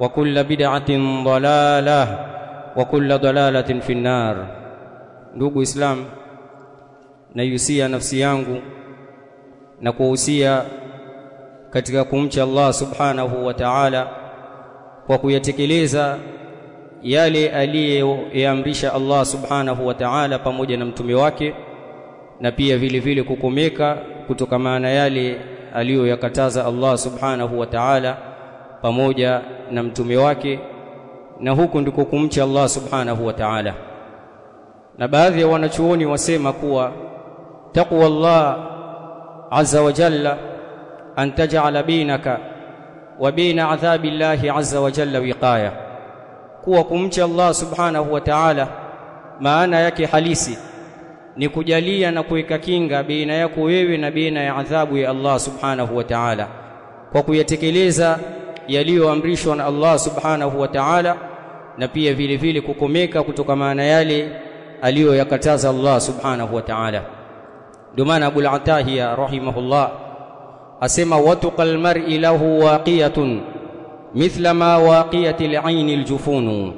وكل بدعة ضلالة وكل ضلالة في النار ndugu islam naihusia nafsi yangu na kuhusia katika kumcha Allah subhanahu wa ta'ala kwa kuyatekeleza yale aliyoyaamrisha Allah subhanahu wa ta'ala pamoja na mtume wake na pia vile vile kukomeka kutokana na yale aliyoyakataza Allah subhanahu wa ta'ala pamoja na mtume wake na huku ndiko kumcha Allah subhanahu wa ta'ala. Na baadhi ya wanachuoni wasema kuwa taqwa Allah azza wa jalla an taj'ala bainaka wa baina adhabi Allah azza wa jalla wiqaya. Kuwa kumcha Allah subhanahu wa ta'ala maana yake halisi ni kujalia na kuweka kinga baina yako wewe na baina ya adhabu ya Allah subhanahu wa ta'ala. Kwa kuyatekeleza yaliyoamrishwa na Allah subhanahu wa ta'ala na pia vile vile kukomeka kutoka maana yale aliyoyakataza Allah subhanahu wa ta'ala. Ndio maana Abu al-Atahiya rahimahullah asema watuqal mar'i lahu waqiyatun mithla ma waqiyati al-ayn al-jufunu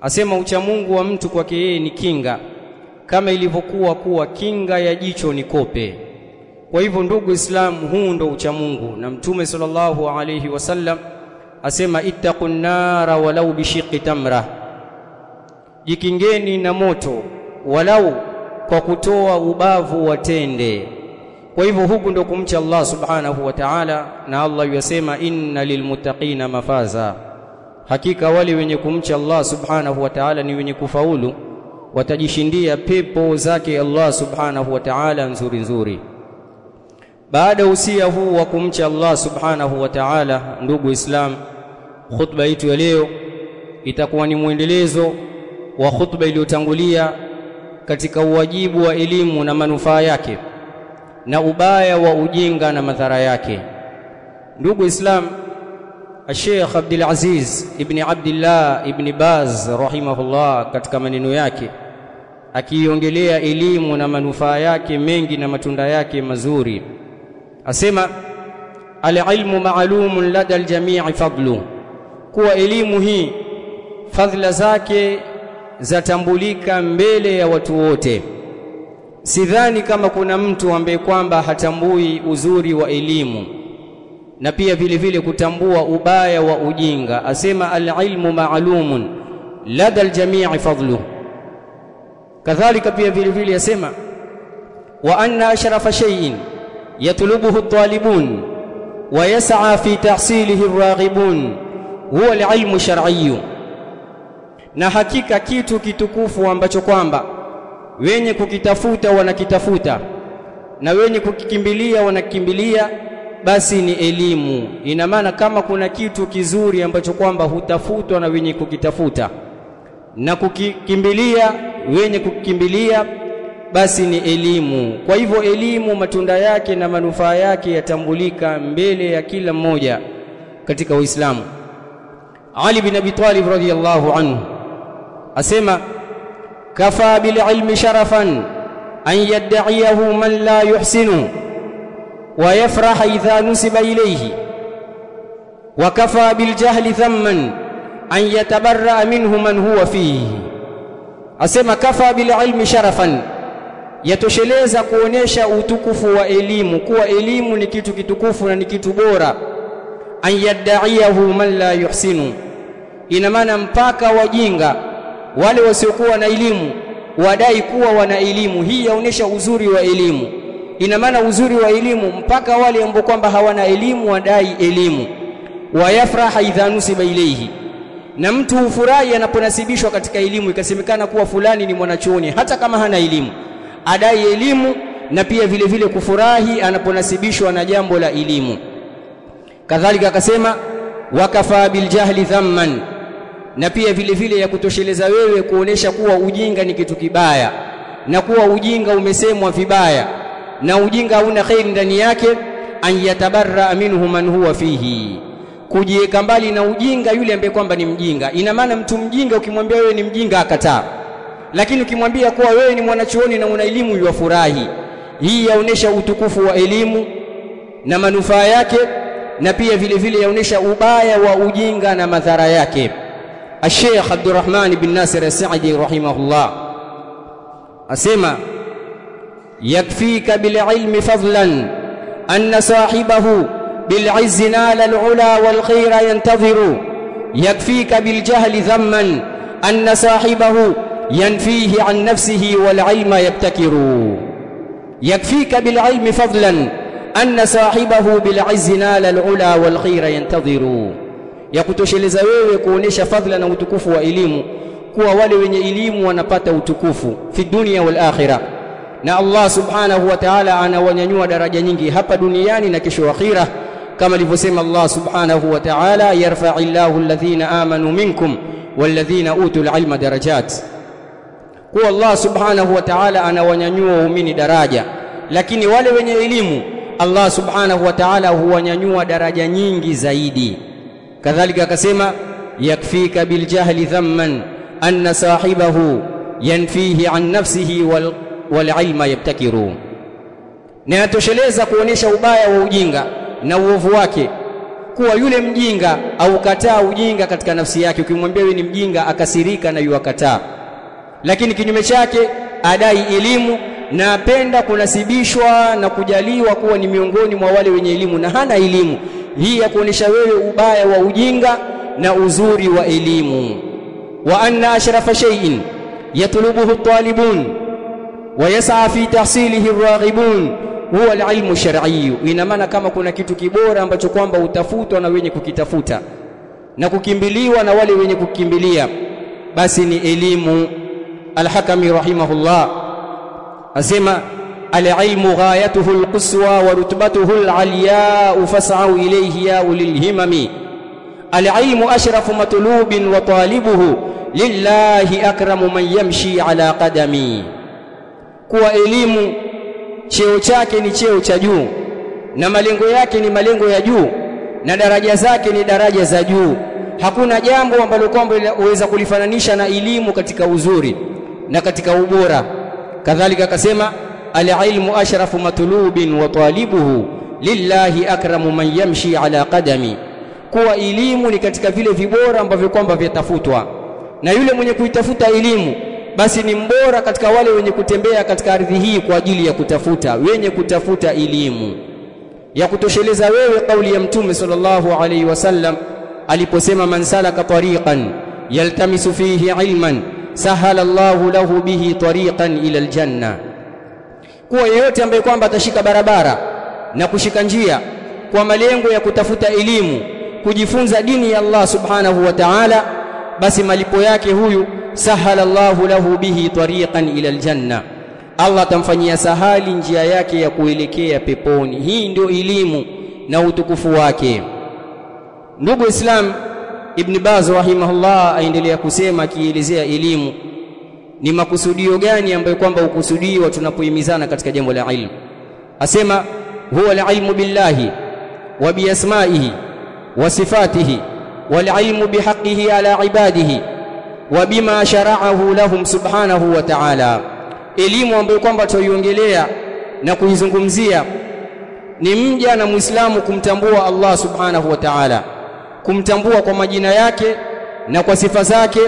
asema ucha Mungu wa mtu kwake yeye ni kinga kama ilivyokuwa kuwa kinga ya jicho ni kope kwa hivyo ndugu Islam huu ndo ucha Mungu. Na mtume sallallahu alayhi wasallam asema ittaqun nara walau bishiqi tamra. Jikingeni na moto walau kwa kutoa ubavu wa tende. Kwa hivyo huku ndo kumcha Allah subhanahu wa ta'ala na Allah yasema inna lilmuttaqina mafaza. Hakika wale wenye kumcha Allah subhanahu wa ta'ala ni wenye kufaulu. Watajishindia pepo zake Allah subhanahu wa ta'ala nzuri nzuri baada usia huu wa kumcha Allah subhanahu wa ta'ala ndugu islam khutba yetu ya leo itakuwa ni mwendelezo wa khutba iliyotangulia katika uwajibu wa elimu na manufaa yake na ubaya wa ujinga na madhara yake. Ndugu islam Sheikh Abdul Aziz ibn Abdullah ibn Baz rahimahullah katika maneno yake akiongelea elimu na manufaa yake mengi na matunda yake mazuri asema alilmu maalumun lada aljamii fadlu. Kuwa elimu hii fadhila zake zatambulika mbele ya watu wote. Sidhani kama kuna mtu ambaye kwamba hatambui uzuri wa elimu na pia vile vile kutambua ubaya wa ujinga. Asema alilmu maalumun lada aljamii fadlu. Kadhalika pia vile vile asema wa anna ashrafa shay'in يطلبه الطالبون ويسعى في تحصيله الراغبون هو العلم الشرعي na hakika kitu kitukufu ambacho kwamba wenye kukitafuta wanakitafuta na wenye kukikimbilia wanakimbilia basi ni elimu ina maana kama kuna kitu kizuri ambacho kwamba hutafutwa na wenye kukitafuta na kukikimbilia wenye kukimbilia basi ni elimu. Kwa hivyo elimu matunda yake na manufaa yake yatambulika mbele ya kila mmoja katika Uislamu. Ali bin Abi Talib radhiyallahu anhu asema kafa bil ilmi sharafan an yad'iyahu man la yuhsinu wa yafrah idha nusiba ilayhi wa kafa bil jahli thamman an yatabarra minhu man huwa fihi. Asema kafa bil ilmi sharafan yatosheleza kuonesha utukufu wa elimu kuwa elimu ni kitu kitukufu na ni kitu bora. An yadda'iyahu man la yuhsinu. Ina maana mpaka wajinga wale wasiokuwa na elimu wadai kuwa wana elimu. Hii yaonesha uzuri wa elimu. Ina maana uzuri wa elimu mpaka wale ambao kwamba hawana elimu wadai elimu. Wayafraha idha nusiba ilayhi. Na mtu hufurahi anaponasibishwa katika elimu ikasemekana kuwa fulani ni mwanachuoni hata kama hana elimu adai elimu na pia vile vile kufurahi anaponasibishwa na jambo la elimu. Kadhalika akasema wakafa biljahli dhamman na pia vile vile ya kutosheleza wewe kuonesha kuwa ujinga ni kitu kibaya na kuwa ujinga umesemwa vibaya na ujinga hauna kheri ndani yake an yatabarra minhu man huwa fihi. Kujiweka mbali na ujinga yule ambaye kwamba ni mjinga. Ina maana mtu mjinga ukimwambia wewe ni mjinga akataa lakini ukimwambia kuwa wewe ni mwanachuoni na una elimu yafurahi hii yaonesha utukufu wa elimu na manufaa yake na pia vile vile yaonesha ubaya wa ujinga na madhara yake الشيخ عبد الرحمن بن ناصر السعدي رحمه الله أسمع يكفيك بالعلم فضلا أن صاحبه بالعز نال العلا والخير ينتظر يكفيك بالجهل ذما أن صاحبه ينفيه عن نفسه والعلم يبتكر يكفيك بالعلم فضلا أن صاحبه بالعز نال العلا والخير ينتظر ya kutosheleza wewe kuonesha fadhila na utukufu wa elimu kuwa wale wenye elimu wanapata utukufu fi dunia wal akhirah na Allah subhanahu wa ta'ala anawanyanyua daraja nyingi hapa duniani na kesho akhirah kama alivyosema Allah subhanahu wa ta'ala yarfa'illahu alladhina amanu minkum walladhina utul ilma darajat kuwa Allah subhanahu wa ta'ala anawanyanyua waumini daraja. Lakini wale wenye elimu Allah subhanahu wa ta'ala huwanyanyua daraja nyingi zaidi. Kadhalika akasema yakfika biljahli dhamman anna sahibahu yanfihi an nafsihi wal, wal ilma yabtakiru. Na yatosheleza kuonesha ubaya wa ujinga na uovu wake kuwa yule mjinga au kataa ujinga katika nafsi yake. Ukimwambia wewe ni mjinga akasirika na yuakataa lakini kinyume chake adai elimu na apenda kunasibishwa na kujaliwa kuwa ni miongoni mwa wale wenye elimu na hana elimu. Hii ya kuonesha wewe ubaya wa ujinga na uzuri wa elimu. Wa anna ashrafa shay'in yatlubuhu at-talibun wa yas'a fi tahsilihi ar-raghibun huwa al-ilmu shar'i. Ina maana kama kuna kitu kibora ambacho kwamba utafutwa na wenye kukitafuta na kukimbiliwa na wale wenye kukimbilia basi ni elimu al-Hakami rahimahullah. Asema al-ilmu ghayatuhu al-quswa wa rutbatuhu al-aliya fas'u ilayhi ya ulil himami. Al-ilmu ashrafu matlubin wa talibuhu lillahi akramu man yamshi ala qadami. Kuwa elimu cheo chake ni cheo cha juu na malengo yake ni malengo ya juu na daraja zake ni daraja za juu. Hakuna jambo ambalo kwamba uweza kulifananisha na elimu katika uzuri na katika ubora. Kadhalika akasema alilmu ashrafu matlubin wa talibuhu lillahi akramu man yamshi ala qadami. Kuwa elimu ni katika vile vibora ambavyo kwamba vyatafutwa. Na yule mwenye kuitafuta elimu basi ni mbora katika wale wenye kutembea katika ardhi hii kwa ajili ya kutafuta wenye kutafuta elimu ya kutosheleza wewe kauli ya mtume sallallahu alaihi wasallam aliposema man salaka tariqan yaltamisu fihi ilman sahala Allahu lahu bihi tariqan ila aljanna. Kuwa yeyote ambaye kwamba atashika barabara na kushika njia kwa malengo ya kutafuta elimu kujifunza dini ya Allah subhanahu wa ta'ala basi malipo yake huyu sahala Allahu lahu bihi tariqan ila aljanna. Allah atamfanyia sahali njia yake ya kuelekea peponi. Hii ndio elimu na utukufu wake. Ndugu islam ibn Baz rahimahullah aendelea kusema akielezea elimu ni makusudio gani ambayo kwamba ukusudiwa tunapoimizana katika jambo la ilmu? Asema huwa alilmu billahi wa biasmaihi wa sifatihi walilmu bihaqqihi ala ibadihi wa bima shara'ahu lahum subhanahu wa ta'ala. Elimu ambayo kwamba tuiongelea na kuizungumzia ni mja na muislamu kumtambua Allah subhanahu wa ta'ala kumtambua kwa majina yake na kwa sifa zake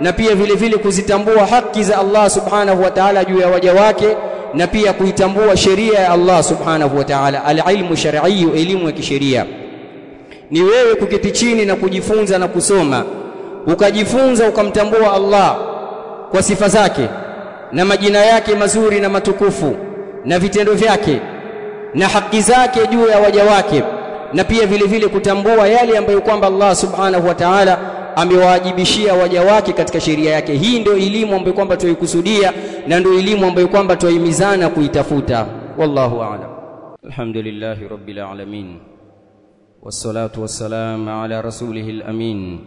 na pia vile vile kuzitambua haki za Allah subhanahu wa ta'ala juu ya waja wake na pia kuitambua sheria ya Allah subhanahu wa ta'ala. Alilmu shar'i elimu ya kisheria. Ni wewe kuketi chini na kujifunza na kusoma. Ukajifunza ukamtambua Allah kwa sifa zake na majina yake mazuri na matukufu na vitendo vyake na haki zake juu ya waja wake na pia vile vile kutambua yale ambayo kwamba Allah subhanahu wa ta'ala amewaajibishia waja wake katika sheria yake hii ndio elimu ambayo kwamba tuikusudia na ndio elimu ambayo kwamba tuahimizana kuitafuta wallahu a'lam alhamdulillahi rabbil alamin wassalatu wassalamu ala rasulihil amin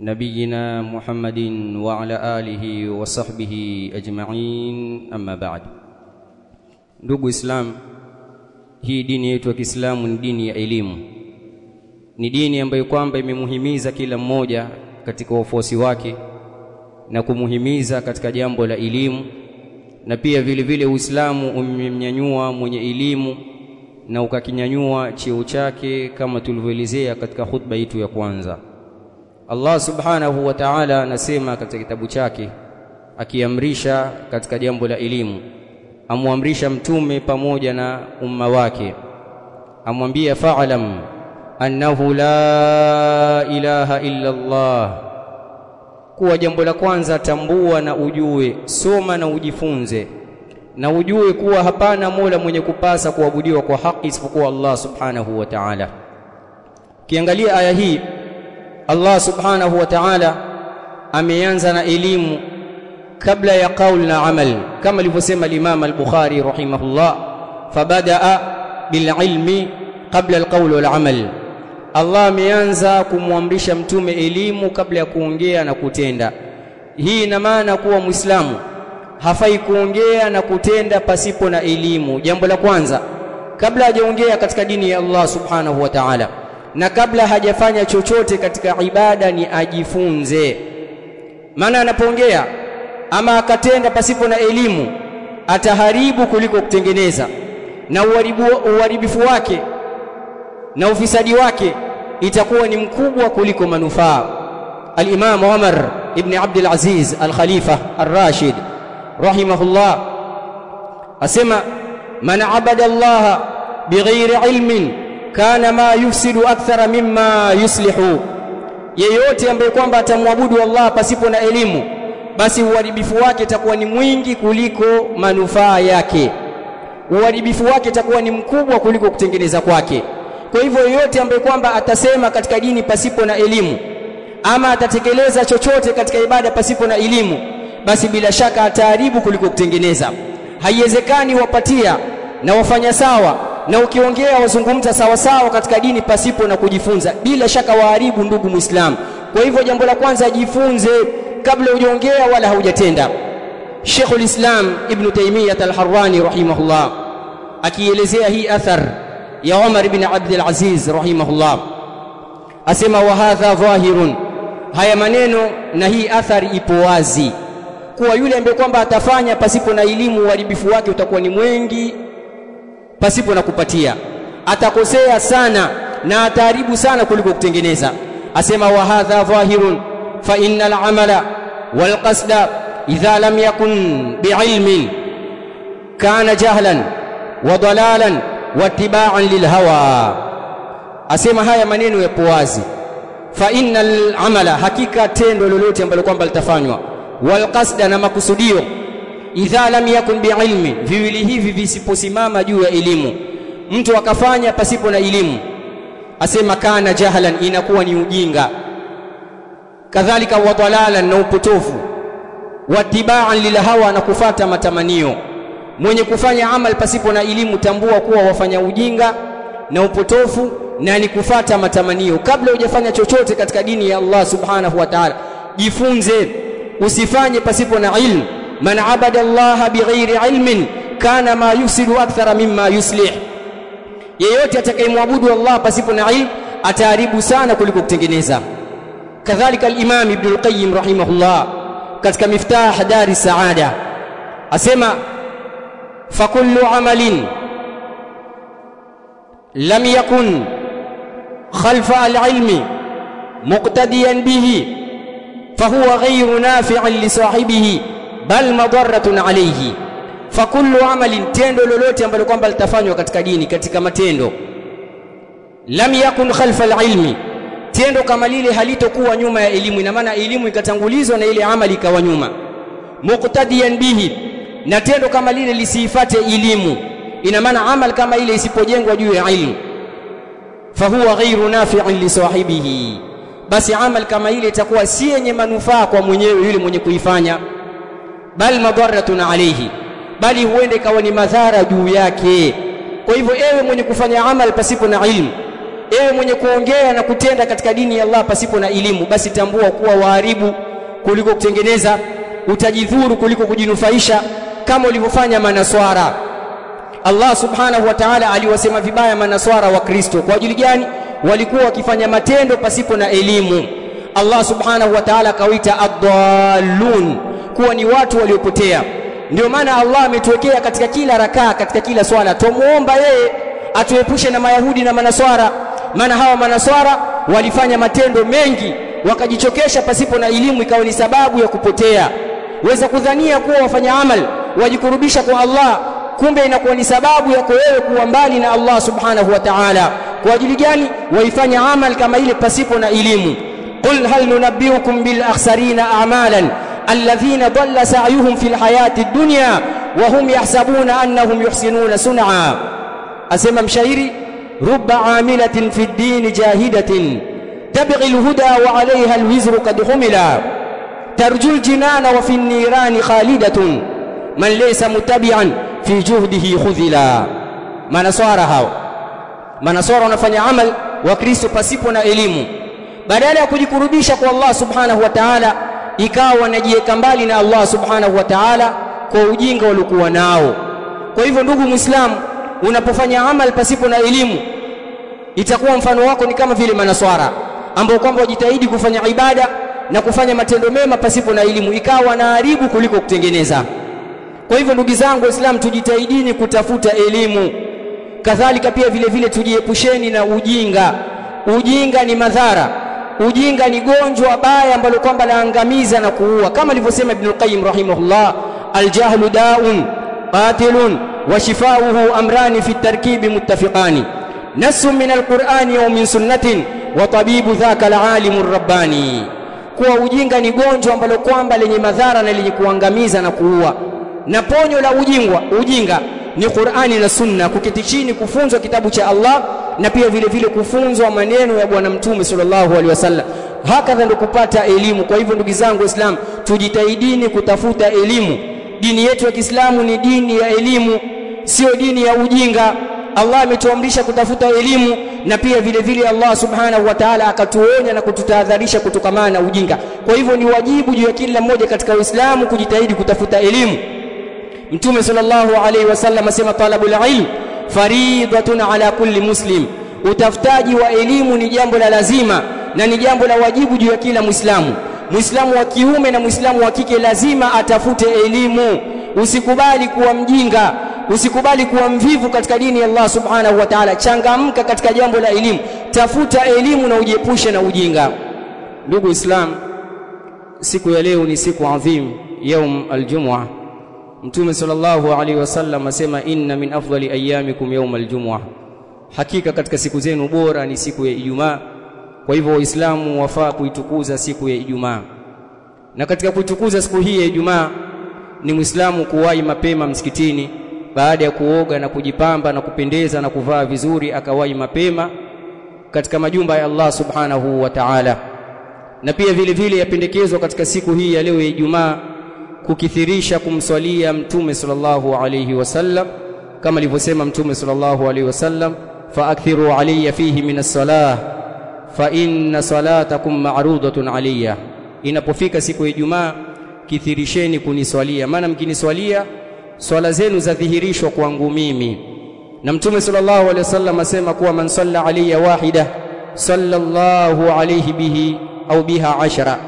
نبينا محمد وعلى آله وصحبه أجمعين أما بعد ndugu islam hii dini yetu ya Kiislamu ni dini ya elimu. Ni dini ambayo kwamba imemuhimiza kila mmoja katika wafuasi wake na kumuhimiza katika jambo la elimu na pia vile vile Uislamu umemnyanyua mwenye elimu na ukakinyanyua cheo chake kama tulivyoelezea katika khutba yetu ya kwanza. Allah subhanahu wa ta'ala anasema katika kitabu chake akiamrisha katika jambo la elimu amwamrisha mtume pamoja na umma wake. Amwambia fa'lam annahu la ilaha illa Allah. Kuwa jambo la kwanza tambua na ujue soma na ujifunze. Na ujue kuwa hapana mola mwenye kupasa kuabudiwa kwa haki isipokuwa Allah subhanahu wa ta'ala. Kiangalia aya hii Allah subhanahu wa ta'ala ameanza na elimu kabla ya qaul na amal kama alivyosema al-Imam al-Bukhari rahimahullah fabadaa bililmi qabla al-qawl wal amal. Allah ameanza kumwamrisha mtume elimu kabla ya kuongea na kutenda. Hii ina maana kuwa muislamu hafai kuongea na kutenda pasipo na elimu. Jambo la kwanza kabla hajaongea katika dini ya Allah subhanahu wa ta'ala na kabla hajafanya chochote katika ibada ni ajifunze. Maana anapoongea ama akatenda pasipo na elimu ataharibu kuliko kutengeneza. Na uharibu, uharibifu wake na ufisadi wake itakuwa ni mkubwa kuliko manufaa. al-Imam Umar ibn Abdul Aziz al-Khalifa ar-Rashid rahimahullah asema man abada Allah bighairi ilmin kana ma yufsidu akthara mimma yuslihu. Yeyote ambaye kwamba atamwabudu Allah pasipo na elimu basi uharibifu wake itakuwa ni mwingi kuliko manufaa yake. Uharibifu wake itakuwa ni mkubwa kuliko kutengeneza kwake. Kwa hivyo yeyote ambaye kwamba atasema katika dini pasipo na elimu ama atatekeleza chochote katika ibada pasipo na elimu basi bila shaka ataharibu kuliko kutengeneza. Haiwezekani wapatia na wafanya sawa na ukiongea wazungumza sawa sawa katika dini pasipo na kujifunza. Bila shaka waharibu ndugu muislamu. Kwa hivyo jambo la kwanza ajifunze kabla hujaongea wala haujatenda. Sheikh Islam Ibn Taymiyyah Al-Harrani rahimahullah akielezea hii athar ya Umar ibn Abdul Aziz rahimahullah. Asema wa hadha dhahirun haya maneno na hii athari ipo wazi. Kuwa yule ambaye kwamba atafanya pasipo na elimu uharibifu wake utakuwa ni mwengi pasipo na kupatia. Atakosea sana na ataharibu sana kuliko kutengeneza. Asema wa hadha dhahirun idha lam yakun biilmin kana jahlan wa dalalan wa tibaan lilhawa asema haya maneno yapo wazi fa innal amala hakika tendo lolote ambalo kwamba litafanywa wal qasda na makusudio idha lam yakun biilmi viwili hivi visiposimama juu ya elimu mtu akafanya pasipo na elimu asema kana jahlan inakuwa ni ujinga kadhalika wa dalalan na upotofu watibaan lilhawa na kufata matamanio. Mwenye kufanya amal pasipo na elimu tambua kuwa wafanya ujinga na upotofu na ni kufata matamanio. Kabla hujafanya chochote katika dini ya Allah subhanahu wa ta'ala jifunze usifanye pasipo na ilmu. Man abada Allah bighairi ilmin kana ma yusidu akthara mimma yuslih. Yeyote atakayemwabudu Allah pasipo na ilmu ataharibu sana kuliko kutengeneza كذلك الإمام ابن القيم رحمه الله كذلك مفتاح دار السعادة. أسمع. فكل عمل لم يكن خلف العلم مقتديا به فهو غير نافع لصاحبه بل مضرة عليه. فكل عمل تندو لولوتي ambalo kwamba litafanywa katika dini katika matendo لم يكن خلف العلم tendo kama lile halitokuwa nyuma ya elimu. Ina maana elimu ikatangulizwa na ile amali ikawa nyuma. Muqtadiyan bihi. Na tendo kama lile lisiifate elimu. Ina maana amal kama ile isipojengwa juu ya ilmu. Fahuwa ghairu nafi'in li sahibihi. Basi amal kama ile itakuwa si yenye manufaa kwa mwenyewe yule mwenye kuifanya. Bal madarratun alayhi. Bali huende ikawa ni madhara juu yake. Kwa hivyo ewe mwenye kufanya amal pasipo na ilmu ewe mwenye kuongea na kutenda katika dini ya Allah pasipo na elimu basi tambua kuwa waharibu kuliko kutengeneza utajidhuru kuliko kujinufaisha kama ulivyofanya manaswara. Allah subhanahu wa ta'ala aliwasema vibaya manaswara wa Kristo. Kwa ajili gani? Walikuwa wakifanya matendo pasipo na elimu. Allah subhanahu wa ta'ala kawaita ad-dallun kuwa ni watu waliopotea. Ndio maana Allah ametuwekea katika kila rakaa katika kila swala. Tumuomba yeye atuepushe na mayahudi na manaswara maana hawa manaswara walifanya matendo mengi wakajichokesha pasipo na elimu ikawa ni sababu ya kupotea. Weza kudhania kuwa wafanya amal wajikurubisha kwa Allah kumbe inakuwa ni sababu yako wewe kuwa mbali na Allah subhanahu wa ta'ala. Kwa ajili gani? Waifanya amal kama ile pasipo na elimu. Qul hal nunabbiukum bil akhsarina a'malan alladhina dhalla sa'yuhum fil hayati dunya wa hum yahsabuna annahum yuhsinuna sun'a. Asema mshairi رب عاملة في الدين جاهدة تبغي الهدى وعليها الوزر قد حملا ترجو الجنان وفي النيران خالدة من ليس متبعا في جهده خذلا manaswara hao manaswara wanafanya amal wa Kristo pasipo na elimu badala ya kujikurubisha kwa Allah subhanahu wa ta'ala ikawa wanajiweka mbali na Allah subhanahu wa ta'ala kwa ujinga waliokuwa nao kwa hivyo ndugu muislamu unapofanya amal pasipo na elimu itakuwa mfano wako ni kama vile manaswara ambao kwamba wajitahidi kufanya ibada na kufanya matendo mema pasipo na elimu ikawa na haribu kuliko kutengeneza. Kwa hivyo ndugu zangu waislamu tujitahidini kutafuta elimu. Kadhalika pia vile vile tujiepusheni na ujinga. Ujinga ni madhara. Ujinga ni gonjwa baya ambalo kwamba laangamiza na kuua. Kama alivyosema Ibn al-qayyim rahimahullah aljahlu daun qatilun wa امران في التركيب متفقان نص من min alqur'ani من min sunnatin ذاك العالم rabbani. Kuwa ujinga ni gonjwa ambalo kwamba lenye madhara na lenye kuangamiza na kuua. Na ponyo la ujingwa ujinga ni Qur'ani na Sunna kuketi chini kufunzwa kitabu cha Allah na pia vile vile kufunzwa maneno ya bwana mtume sallallahu alaihi wasallam. Hakadha ndio kupata elimu. Kwa hivyo ndugu zangu waislamu tujitahidini kutafuta elimu. Dini yetu ya Kiislamu ni dini ya elimu sio dini ya ujinga. Allah ametuamrisha kutafuta elimu na pia vile vile Allah subhanahu wa ta'ala akatuonya na kututahadharisha kutokamana na ujinga. Kwa hivyo ni wajibu juu ya kila mmoja katika Uislamu kujitahidi kutafuta elimu. Mtume sallallahu alaihi wasallam asema talabul ilm faridatun ala kulli muslim. Utafutaji wa elimu ni jambo la lazima na ni jambo la wajibu juu ya kila Muislamu. Muislamu wa kiume na Muislamu wa kike lazima atafute elimu. Usikubali kuwa mjinga usikubali kuwa mvivu katika dini ya Allah subhanahu wa ta'ala. Changamka katika jambo la elimu. Tafuta elimu na ujiepushe na ujinga. Ndugu islam siku ya leo ni siku adhim yaum aljumua. Mtume sallallahu alaihi wasallam asema inna min afdali ayyamikum yaum aljumua. Hakika katika siku zenu bora ni siku ya ijumaa. Kwa hivyo waislamu wafaa kuitukuza siku ya ijumaa. Na katika kuitukuza siku hii ya ijumaa ni muislamu kuwahi mapema msikitini baada ya kuoga na kujipamba na kupendeza na kuvaa vizuri akawahi mapema katika majumba ya Allah subhanahu wa ta'ala. Na pia vile vile yapendekezwa katika siku hii ya leo ya Ijumaa kukithirisha kumswalia mtume sallallahu alayhi wasallam kama alivyosema mtume sallallahu alayhi wasallam faakthiru alayya fihi min as-salah fa inna salatakum ma'rudatun alayya. Inapofika siku ya Ijumaa kithirisheni kuniswalia. Maana mkiniswalia swala zenu zadhihirishwa kwangu mimi na mtume sallallahu alaihi wasallam asema kuwa man salla alayya wahida sallallahu alayhi bihi au biha ashara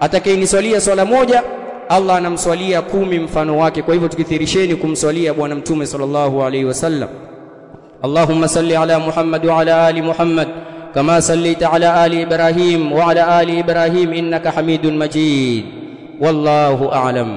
atakayeniswalia swala moja Allah anamswalia kumi mfano wake kwa hivyo tukithirisheni kumswalia bwana mtume sallallahu alaihi wasallam اللهم صل على محمد وعلى ال محمد كما صليت على ال ابراهيم وعلى ال ابراهيم انك حميد مجيد والله اعلم